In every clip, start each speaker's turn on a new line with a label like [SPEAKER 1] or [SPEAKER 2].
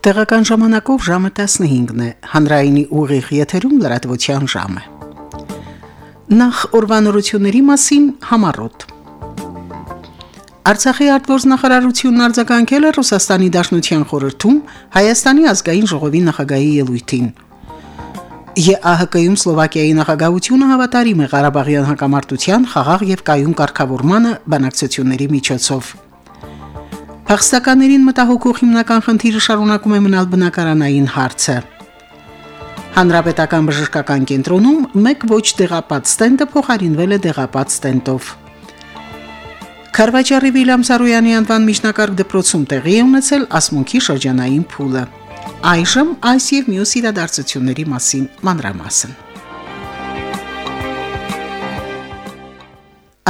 [SPEAKER 1] Տեղական ժամանակով ժամը 15-ն է, հանրայինի ուղիղ եթերում լրատվության ժամը։ Նախ օրվանորությունների մասին համառոտ։ Արցախի արտգործնախարարությունն արձագանքել է Ռուսաստանի Դաշնության խորհրդում Հայաստանի ազգային ժողովի նախագահի ելույթին։ ԵԱՀԿ-ում Սլովակիայի նախագահությունը հավատարիմ է Ղարաբաղյան հակամարտության խաղաղ եւ կայուն կարգավորմանը բանակցությունների միջոցով։ Փախստականներին մտահոգող հիմնական խնդիրը շարունակում է մնալ բնակարանային հարցը։ Հանրապետական բժշկական կենտրոնում մեկ ոչ դեղապատ ստենդը փոխարինվել է դեղապատ ստենդով։ Խարվաճարի Վիլյամ Սարոյանի անվան միջնակարգ դպրոցում տեղի է ունեցել ասմունքի շրջանային փուլը։ Այժմ այս եւ մյուս իրադարձությունների մասին մանրամասն։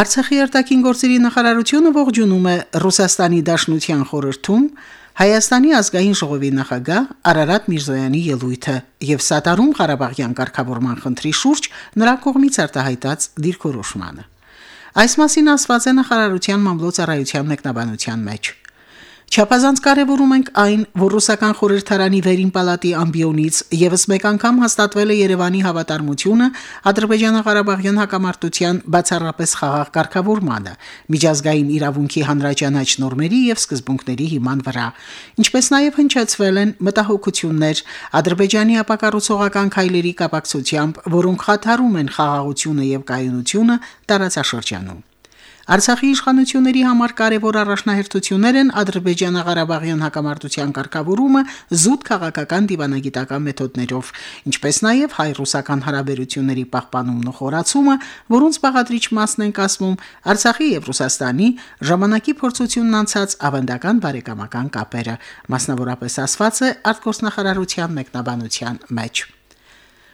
[SPEAKER 1] Արցախի արտաքին գործերի նախարարությունը ողջունում է Ռուսաստանի Դաշնության խորհրդում Հայաստանի ազգային ժողովի նախագահ Արարատ Միրզոյանի ելույթը եւ սատարում Ղարաբաղյան կարգավորման խնդրի շուրջ նրա կողմից արտահայտած դիրքորոշմանը։ Այս մասին ասված է նախարարության մամլոյցարայության մեկնաբանության մեջ։ Չափազանց կարևորում ենք այն, որ ռուսական խորհրդարանի վերին պալատի ամբիոնից եւս մեկ անգամ հաստատվել է Երևանի հավատարմությունը Ադրբեջանա-Ղարաբաղյան հակամարտության բացառապես խաղաղ կարգավորմանը, միջազգային իրավունքի հանրաճանաչ նորմերի եւ սկզբունքների հիման վրա, ինչպես նաեւ հնչեցվել են մտահոգություններ Ադրբեջանի ապակառուցողական քայլերի կապակցությամբ, որոնք խաթարում են խաղաղությունը եւ կայունությունը տարածաշրջանում։ Արցախի իշխանությունների համար կարևոր առաջնահերթություններ են Ադրբեջանա-Ղարաբաղյան հակամարտության կարգավորումը զուտ քաղաքական դիվանագիտական մեթոդներով, ինչպես նաև հայ-ռուսական հարաբերությունների պահպանումն ու խորացումը, որոնց բաղադրիչ մասն են կազմում Արցախի եւ Ռուսաստանի ժամանակի փորձությունն անցած ավանդական բարեկամական կապերը, մասնավորապես ասված է արտգործնախարարության մեկնաբանության մեջ։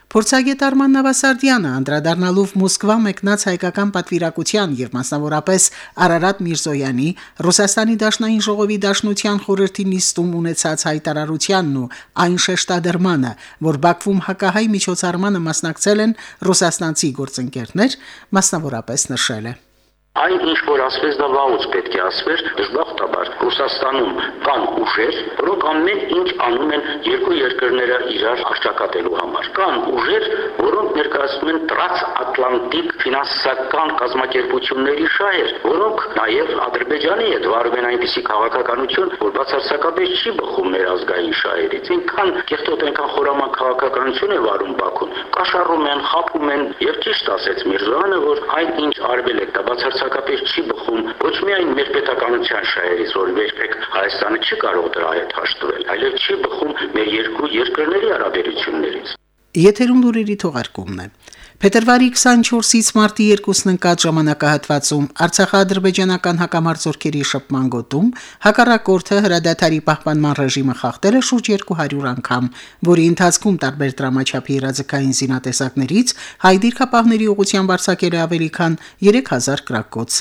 [SPEAKER 1] Փորձագետ Արման Նավասարդյանը անդրադառնալով Մոսկվա մեկնած հայկական պատվիրակության եւ մասնավորապես Արարատ Միրզոյանի Ռուսաստանի Դաշնային ժողովի Դաշնության խորհրդի նիստում ունեցած հայտարարությանն ու այն շեշտադրմանը, որ Բաքվում հակահայ միջոցառմանը մասնակցել են ռուսաստանցի գործընկերներ, մասնավորապես նշել է.
[SPEAKER 2] Այն ինչ որ ասվեց դա վաղուց պետք է ասվեր, դժբախտաբար Ռուսաստանում կան ուժեր, որոնք ամեն ինչ անում են երկու երկրները իրար հաշճակատելու համար։ Կան ուժեր, որոնք ներկայացնում են տրանսատլանտիկ ֆինանսական կազմակերպությունների շահեր, որոնք նաև Ադրբեջանի հետ վարում են այնպիսի քաղաքականություն, որ բացարձակապես չի բխում մեր ազգային շահերից։ Ինքան կեղտոտ այնքան խորաման քաղաքականություն է վարում Բաքուն, կաշառում են, խափում են եւ ճիշտ ասեց Միրզոյանը, որ այն ինչ արվել է, դա բացարձակ բացարձակապես չի բխում ոչ միայն մեր պետականության շահերից, որ երբեք Հայաստանը չի կարող դրա հետ հաշտվել, այլև չի բխում մեր երկու երկրների հարաբերություններից։
[SPEAKER 1] Եթերում լուրերի թողարկումն է։ Փետրվարի 24-ից մարտի 2-ն ընկած ժամանակահատվածում Արցախա-ադրբեջանական հակամարտությունների շփման գոտում հակառակորդը հրադադարի պահպանման ռեժիմը խախտել է շուրջ 200 անգամ, որի ընթացքում տարբեր դրամաչափի իրազեկային զինատեսակներից հայ դիրքապահների ուղղությամբ արձակել է ավելի քան 3000 գրակոց։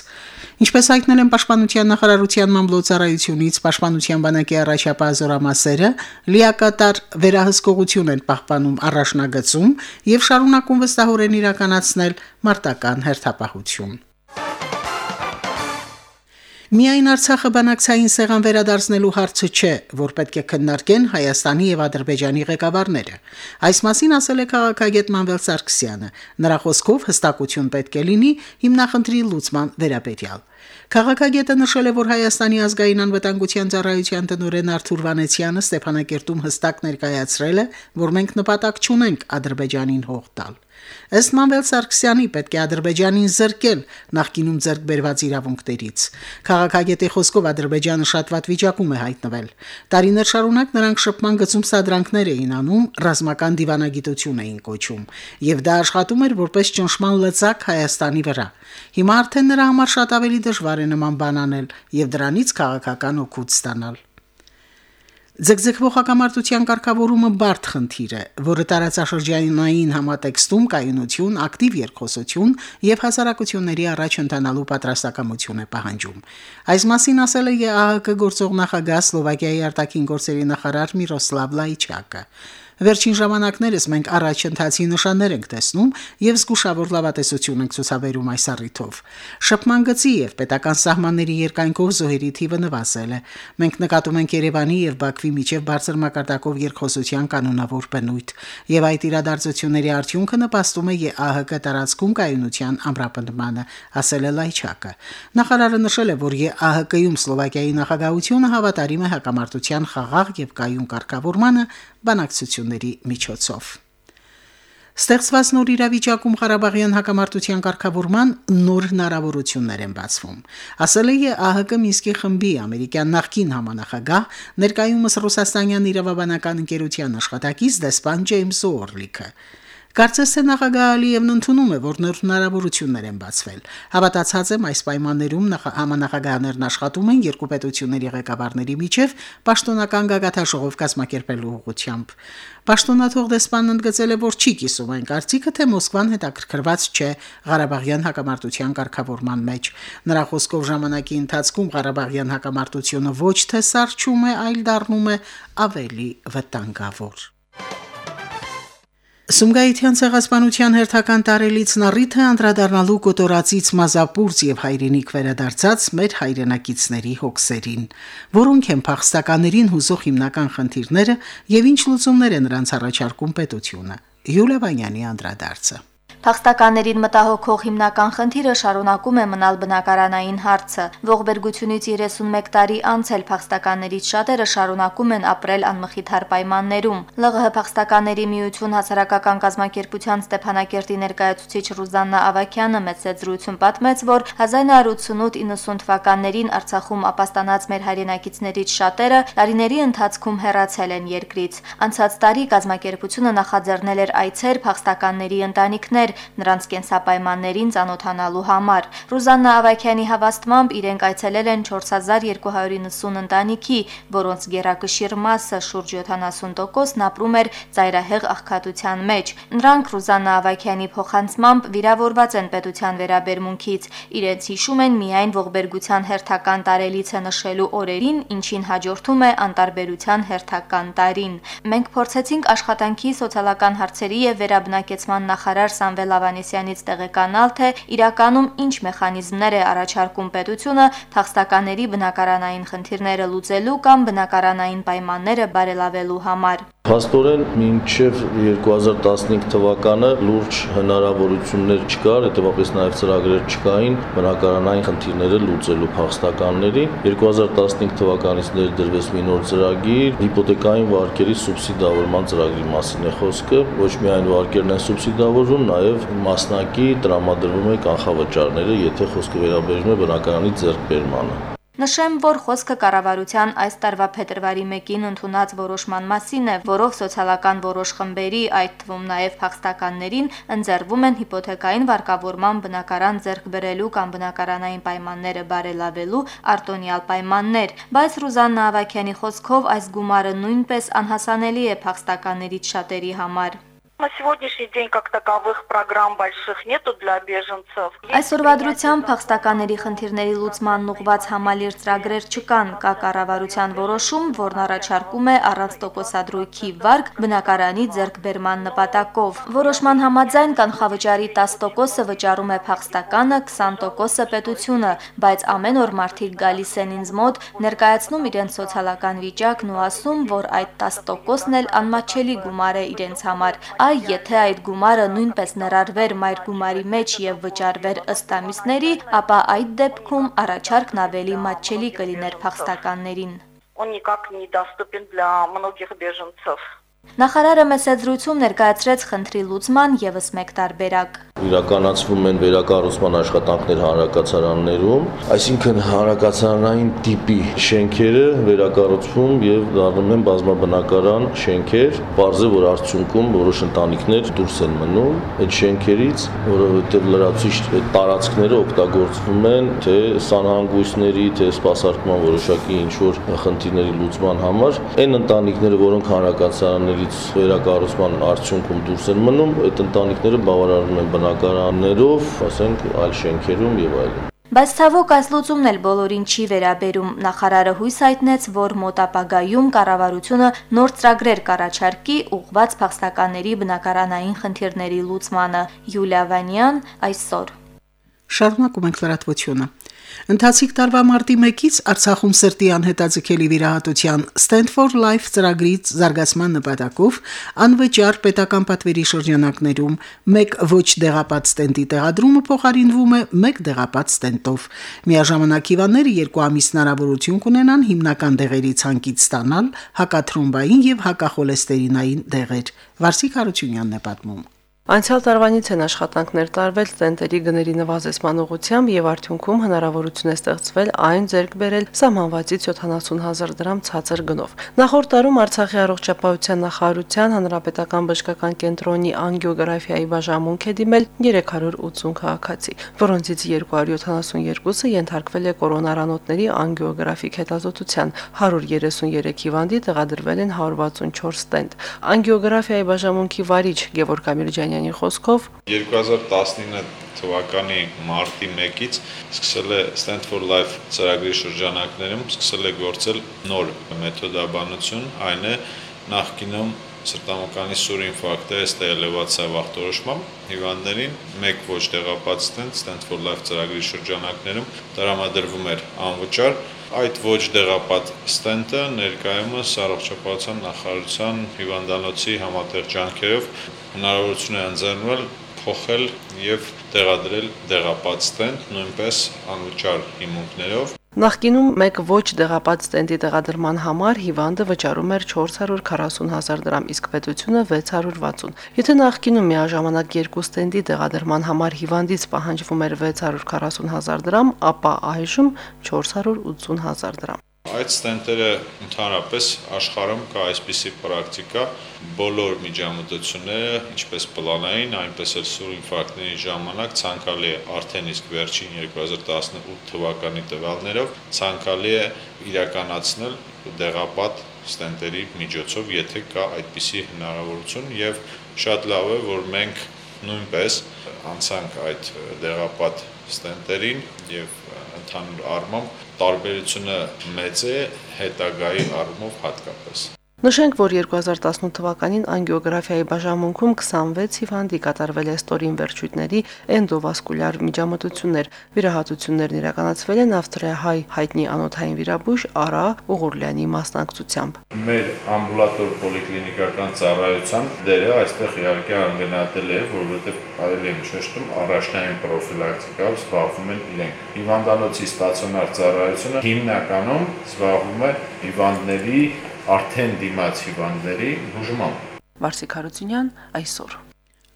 [SPEAKER 1] Ինչպես հայտնել են Պաշտպանության նախարարության մամլոյցարայությունից, Պաշտպանության բանակի առաջապահ զորամասերը լիակատար վերահսկողություն են պահպանում առաջնագծում եւ շարունակում վստահորեն իրականացնել մարտական հերթապահություն։ Միայն Արցախը բանակցային սեղան վերադարձնելու հարցը չէ, որ պետք է քննարկեն Հայաստանի եւ Ադրբեջանի ղեկավարները։ Այս մասին ասել է քաղաքագետ Մանվել Սարգսյանը։ Նրա խոսքով հստակություն պետք է լինի հիմնախնդրի լուծման վերաբերյալ։ Քաղաքագետը նշել է, որ Հայաստանի ազգային անվտանգության ծառայության տնօրեն Արթուր Վանեցյանը Ստեփանակերտում հստակ ներկայացրել է, որ մենք նպատակ չունենք Ադրբեջանին հող տալ։ Ըստ Մանվել Սարգսյանի պետք է Ադրբեջանին զրկել նախկինում ձեռք բերված իրավունքներից։ Քաղաքագետի խոսքով Ադրբեջանը շատ վատ վիճակում է հայտնվել։ Տարիներ շարունակ նրանք շփման գծում սադրանքներ էին անում, ռազմական դիվանագիտություն էին կոչում, եւ դա աշխատում էր որպես ճնշման լծակ Հայաստանի վրա։ Հիմա արդեն նրա համար շատ ավելի դժվար է նման բան անել եւ դրանից քաղաքական օգուտ ստանալ։ Ձգձգվող հակամարտության կարգավորումը բարդ խնդիր է, որը տարածաշրջանային համատեքստում կայունություն, ակտիվ երկխոսություն եւ հասարակությունների առաջ ընթանալու պատրաստակամություն է պահանջում։ Այս մասին ասել է ԵԱՀԿ գործող նախագահ Սլովակիայի արտաքին գործերի նախարար Միրոսլավ Լայչակը։ Վերջին ժամանակներս մենք առաջընթացի նշաններ ենք տեսնում եւ զգուշավոր լավատեսություն ենք ցուցաբերում այս առիթով։ Շփման գծի եւ պետական սահմանների երկայնքով զոհերի թիվը նվազել է։ Մենք նկատում ենք Երևանի եւ Բաքվի միջև բարձր մակարդակով երկխոսության կանոնավոր բնույթ եւ այդ իրադարձությունների արդյունքը նպաստում է ԵԱՀԿ տարածքում կայունության ամրապնդմանը, ասել է Լայչակը։ Նախարարը նշել է, որ ԵԱՀԿ-ում Սլովակիայի նախագահությունը հավատարիմ է հակամարտության խաղաղ եւ կայուն կարգավորմանը բանակցությունների միջոցով։ Ստեղծված նոր իրավիճակում Ղարաբաղյան հակամարտության ղեկավարման նոր հնարավորություններ են բացվում։ Ասել է ԱՀԿ Մինսկի խմբի ամերիկյան նախկին համանախագահ ներկայումս ռուսաստանյան իրավաբանական ընկերության աշխատակից դեսպան Ջեյմս Օրլիքը։ Կարծես թե նախագահ Ալիևն ընդունում է, որ նոր հնարավորություններ են բացվել։ Հավատացած եմ այս պայմաններում համանախագահներն աշխատում են երկու պետությունների ղեկավարների միջև պաշտոնական գագաթաշողով կազմակերպելու ուղղությամբ։ Պաշտոնաթող դեսպանն ընդգծել է, որ չի կիսում այն կարծիքը, թե Մոսկվան հետաքրքրված չէ Ղարաբաղյան հակամարտության կարգավորման մեջ։ Նրա խոսքով ժամանակի ընթացքում Ղարաբաղյան հակամարտությունը ոչ թե սարճում է, այլ դառնում է ավելի վտանգավոր։ Սումգայիթյան ցեղասպանության հերթական տարելիցն առիթ է անդրադառնալու կոտորածից մազապուրց եւ հայրենիք վերադարձած մեր հայրենակիցների հոգսերին, որոնք են փախստականներին հուզող հիմնական խնդիրները եւ ինչ լուծումներ է նրանց առաջարկում պետությունը։ Յուլիա Վանյանի անդրադարձը
[SPEAKER 3] Փախստականներին մտահոգող հիմնական խնդիրը շարունակում է մնալ բնակարանային հարցը։ Ողբերգությունից 31 տարի անց էլ փախստականներից շատերը շարունակում են ապրել անմխիթար պայմաններում։ ԼՂՀ փախստականների միություն հասարակական կազմակերպության Ստեփանակերտի ներկայացուցիչ Ռուզաննա Ավակյանը մեծ զրույցում պատմեց, որ 1988-90 թվականներին Արցախում ապաստանած մեր հայրենակիցներից շատերը տարիների ընթացքում հեռացել են երկրից։ Անցած տարի կազմակերպությունը նախաձեռնել էր այցեր փախստականների ընտանիքներ, նրանց կենսապայմաններին ծանոթանալու համար։ Ռուզաննա Ավակյանի հավաստմամբ իրենք այցելել են 4290 ընտանիքի, որոնց գերակշիռ մասը շուրջ 70%-ն ապրում էր ծայրահեղ աղքատության մեջ։ Նրանք Ռուզաննա Ավակյանի փոխանցմամբ վիրավորված են պետության վերաբերմունքից։ Իրենց հիշում են միայն ողբերգության հերթական տարելիցը նշելու օրերին, ինչին հաջորդում է անտարբերության հերթական տարին։ Մենք փորձեցինք աշխատանքի սոցիալական հարցերի եւ վերաբնակեցման նախարար Սամվել Սամվել Ավանեսյանից տեղեկանալ, թե իրականում ինչ մեխանիզմներ է առաջարկում պետությունը թախստականների բնակարանային խնդիրները լուծելու կամ բնակարանային պայմանները բարելավելու համար։
[SPEAKER 4] Փաստորեն մինչև 2015 թվականը լուրջ հնարավորություններ չկար, հետևաբար նաև ծրագրեր չկային բնակարանային խնդիրները լուծելու փախստականների։ 2015 թվականից ներդրվեց մի նոր ծրագիր, հիպոթեկային վարկերի սուբսիդավորման ծրագրի մասին է խոսքը։ Ոչ միայն վարկերն են սուբսիդավորվում, նաև մասնակի տրամադրվում է կանխավճարները, եթե խոսքը վերաբերում է բնակարանի ձեռքբերմանը։
[SPEAKER 3] Նշեմ, որ խոսքը կառավարության այս տարվա փետրվարի 1-ին ընդունած որոշման մասին է, որով սոցիալական որոշ խմբերի, այդ թվում նաև փախստականներին, ընձեռվում են հիպոթեկային վարկավորման բնակարան ձեռք բերելու կամ բնակարանային պայմանները բարելավելու արտոնյալ պայմաններ, բայց Ռուզաննա Ավակյանի խոսքով այս գումարը նույնպես անհասանելի է փախստականներից շատերի համար
[SPEAKER 5] На сегодняшний день как таковых программ больших нету для беженцев.
[SPEAKER 3] Այսօրվա դրությամբ փախստականների խնդիրների լուծման ուղղված համալիր ծրագրեր չկան, կա կառավարության որոշում, որն առաջարկում է առանց տոկոսադրույքի վարկ բնակարանի ձեռքբերման նպատակով։ Որոշման համաձայն կանխավճարի 10%-ը վճարում է փախստականը, 20%-ը պետությունը, բայց ամեն օր մարդիկ գալիս են ինձ մոտ, ներկայացնում իրենց սոցիալական վիճակն ու ասում, որ այդ 10%-ն էլ անմատչելի գումար է իրենց համար այ եթե այդ գումարը նույնպես ներառվեր մայր գումարի մեջ եւ վճարվեր ըստ ամիսների, ապա այդ դեպքում առաջարկն ավելի մատչելի կլիներ փախստականներին։
[SPEAKER 5] Он никак не доступен для многих беженцев։
[SPEAKER 3] Նախարարը մեսեջրույցում ներկայացրեց խնդրի լուծման եւս մեկ տարբերակ
[SPEAKER 4] իրականացվում են վերակառուցման աշխատանքներ հանրակացարաններում, այսինքն հանրակացարանային տիպի շենքերը վերակառուցվում եւ դառնում են բազմաբնակարան շենքեր, բարձր որ արդյունքում որոշ ընտանիքներ դուրս են մնում այդ շենքերից, որովհետեւ լրացուցիչ այդ տարածքները օգտագործվում են թե սանհանգույցների, թե սպասարկման որոշակի ինչ որ խնդիրների լուծման համար, այն ընտանիքները, որոնք հանրակացարաններից վերակառուցման արդյունքում դուրս են մնում, այդ ընտանիքները բավարարվում են բնակարաններով, ասենք, այլ շենքերում եւ այլն։
[SPEAKER 3] Բայց ցավոք այս լուծումն էլ բոլորին չի վերաբերում։ Նախարարը հույս հայտնեց, որ մոտ ապագայում կառավարությունը նոր ծրագրեր կառաջարկի ուղղված փախստականների բնակարանային խնդիրների լուծմանը։ Յուլիա Վանյան այսօր
[SPEAKER 1] Շարունակում ենք լրատվությունը։ Ընթացիկ տարվա մարտի 1-ից Արցախում սրտի անհետաձգելի վիրահատության Stand for Life ծրագրից զարգացման նպատակով անվճար պետական պատվերի շրջանակներում մեկ ոչ դեղապատ ստենտի տեղադրումը փոխարինվում է մեկ դեղապատ ստենտով։ Միաժամանակ հիվանդները երկու ամիս հնարավորություն կունենան հիմնական դեղերի ցանկից ստանալ հակաթրոմբային եւ հակախոլեստերինային դեղեր։ Վարսիկ Հարությունյանն է պատմում.
[SPEAKER 6] Անցյալ տարվանից են աշխատանքներ տարվել տենտերի գների նվազեցման ուղղությամբ եւ արդյունքում հնարավորություն է ստեղծվել այն ձեռք բերել սահմանվածից 70000 դրամ ցածր գնով։ Նախորդ տարում Արցախի առողջապահության նախարարության հանրապետական բժշկական կենտրոնի անգիոգրաֆիայի բաժանմունք է դիմել 380 քաղաքացի, որոնցից 272-ը ենթարկվել է կորոնարանոթների անգիոգրաֆիկ հետազոտության, 133 հիվանդի տեղադրվել են 164 ստենտ։ Անգիոգրաֆիայի բաժանմունքի վարիչ Գևորգ Ամիրջյանի Ալիքյանյանի խոսքով
[SPEAKER 7] 2019 թվականի մարտի 1-ից սկսել է Stand for Life ծրագրի շրջանակներում սկսել է գործել նոր մեթոդաբանություն, այն է նախկինում սրտամկանի սուր ինֆարկտը ըստ էլևացիա ախտորոշմամբ հիվանդներին մեկ ոչ տեղապատ ստենտ Stand for Life ծրագրի շրջանակներում տրամադրվում էր անվճար այդ ոչ դեղապատ ստենտը ներկայումս առողջապահության նախարարության հիվանդանոցի համատեղ ջանքերով հնարավորություն է ընձեռնվել փոխել եւ տեղադրել դեղապատ ստենտ նույնպես անվճար հիմունքներով
[SPEAKER 6] Նախկինում մեկ ոչ դեղապատ ստենդի տեղադրման համար հիվանդը վճարում էր 440.000 դրամ, իսկ պետությունը 660։ Եթե նախկինում միաժամանակ երկու ստենդի տեղադրման համար հիվանդից պահանջվում էր 640.000 դրամ, ապա այժմ 480.000 դրամ։
[SPEAKER 7] Այդ ստենտերը ընդհանրապես աշխարհում կա այսպիսի պրակտիկա, բոլոր միջամտությունները, ինչպես պլանային, այնպես էլ սուր ինֆարկտների ժամանակ ցանկալի է արդեն իսկ վերջին 2018 թվականի տվյալներով ցանկալի է իրականացնել դեղապատ ստենտերի միջոցով, եթե կա այդպիսի հնարավորություն եւ շատ լավ է, որ մենք նույնպես անցանք այդ դեղապատ ստենտերին եւ ընդհանուր առմամբ տարբերությունը մեծ է հետագայի առումով հատկապես
[SPEAKER 6] Նշենք, որ 2018 թվականին անգիոգրաֆիայի բաժանմունքում 26 հիվանդի կատարվել է ստորին վերջույթների էնդովասկուլյար միջամտություններ։ Վիրահատություններն իրականացվել են ավստրիահայ հայտնի անոթային վիրաբույժ Արա Ուղուրլյանի մասնակցությամբ։
[SPEAKER 7] Մեր ամբուլատոր պոլիկլինիկական ծառայության դերը այստեղ իհարկե անգնահատել է, որովհետև կարելի է ճշտում առաջնային պրոֆիլակտիկայով զբաղվում են իրենք։ Հիվանդանոցի ստացիոնար ծառայությունը հիմնականում զբաղվում է հիվանդների արդեն դիմաց հիվանդների բուժմամբ։
[SPEAKER 6] Վարսիկ Հարությունյան այսօր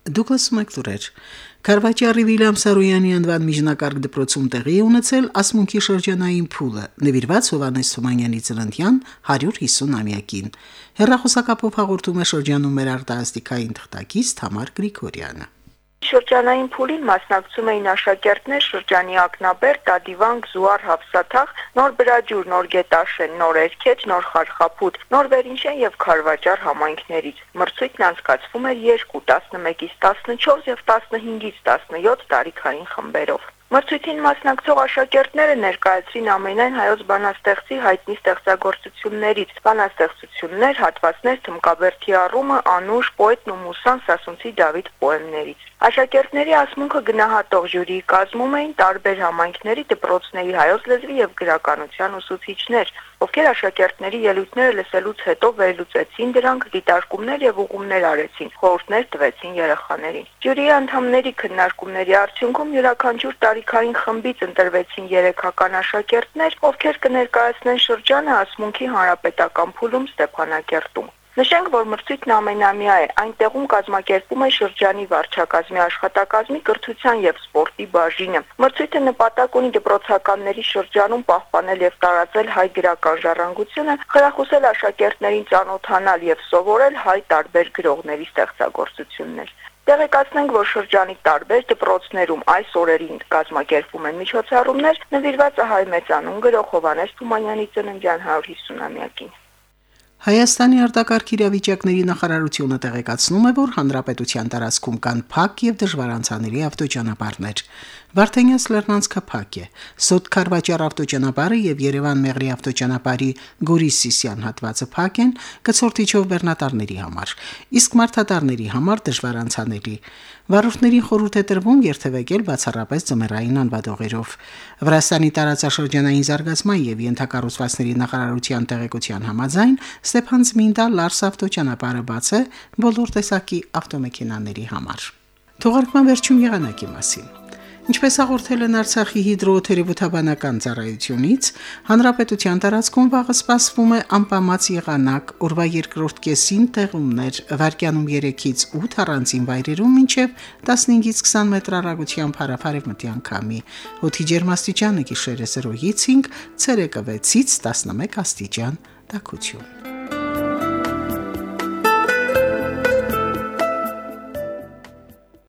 [SPEAKER 1] Դուք լսում եք լուրեր։ Կարվաճարի Վիլյամ Սարոյանի անվան միջնակարգ դպրոցում տեղի ունեցել ասմունքի շրջանային փուլը, նվիրված Հովանես Թումանյանի ծննդյան 150-ամյակին։ Հերրախոսակապով հաղորդում է շրջանում մեր արտասթիկային թղթակից Թամար Գրիգորյանը։
[SPEAKER 5] Շրջանային փուլին մասնակցում էին աշակերտներ շրջանի Ակնաբեր, Տադիվանք, Զուար, Հավսաթախ, Նոր Բրաջուր, Նոր Գետաշեն, Նոր Էրքեջ, Նոր Խարխափուտ, Նոր Վերինշեն եւ Խարվաճար համայնքներից։ Մրցույթն անցկացվում էր 2, 11-ից 14 եւ 15-ից 17 տարիքային խմբերով։ Մրցույթին մասնակցող աշակերտները ներկայացրին ամենայն հայոց բանաստեղծի հայտնի ստեղծագործություններից՝ բանաստեղծություններ, հատվածներ Թմկաբերդի առումը, Անուշ, Պոետն ու Մուսան Սասունցի Դավիթ պոեմներից։ Աշակերտների ասմունքը գնահատող ժյուրիի կազմում էին տարբեր համայնքների դպրոցների հայոց լեզվի եւ գրականության ուսուցիչներ, ովքեր աշակերտների ելույթները լսելուց հետո վերլուծեցին դրանք, դիտարկումներ եւ ուղումներ արեցին, խորհուրդներ տվեցին երեխաներին։ Ժյուրիի անդամների քննարկումների արդյունքում յուրաքանչյուր տարիքային խմբից ընտրվեցին երեքական աշակերտներ, ովքեր կներկայացնեն շրջանը ասմունքի հանրապետական փուլում Ստեփանակերտում։ Նշենք, որ մրցույթն ամենամյա է։ Այնտեղում կազմակերպում է շրջանի վարչակազմի աշխատակազմի կրթության եւ սպորտի բաժինը։ Մրցույթը նպատակ ունի դպրոցականների շրջանում պահպանել եւ տարածել հայ գրական ժառանգությունը, խրախուսել աշակերտներին ծանոթանալ եւ սովորել հայ տարբեր գրողների ստեղծագործություններ։ Տեղեկացնենք, որ շրջանի տարբեր դպրոցներում այս օրերին կազմակերպվում են միջոցառումներ նվիրված հայ մեծանուն գրող Հովանես Թումանյանի ծննդյան 150-ամյակին։
[SPEAKER 1] Հայաստանի արտակարգ իրավիճակների նախարարությունը տեղեկացնում է, որ հանրապետության տարածքում կան փակ եւ դժվարանցանելի ավտոճանապարհներ։ Վարդենյաց Լեռնանցքը փակ է։ Սոտ Խարվաճար ավտոճանապարհը եւ Երևան Մեղրի ավտոճանապարհի Գորիս-Սիսիան հատվածը փակ են կցորտիչով բեռնատարների համար, իսկ մարդատարների համար դժվարանցանելի։ Վարորդներին խորհուրդ է տրվում երթևեկել բացառապես ձմեռային անվադողերով։ Վրաստանի տարածաշրջանային զարգացման եւ ենթակառուցվածքների նախարարության տեղեկության համաձայն Ստեփան Զմինդա Լարս ավտոճանապարհը բաց է բոլոր տեսակի ավտոմեքենաների համար։ Թողարկման վերջում եղանակի մասին։ Ինչպես հաղորդել են Արցախի հիդրոթերապևտաբանական ծառայությունից, հանրապետության տարածքում վաղը սպասվում է անպամած եղանակ, օրվա երկրորդ կեսին տեղումներ, վարկյանում 3-ից 8 առանձին վայրերում մինչև 15-ից 20 մետր հեռագությամբ հարավարևմտյան քամի։ Օդի ջերմաստիճանը գիշերը 0-ից 5, ցերեկը 6-ից 11 աստիճան տաքություն։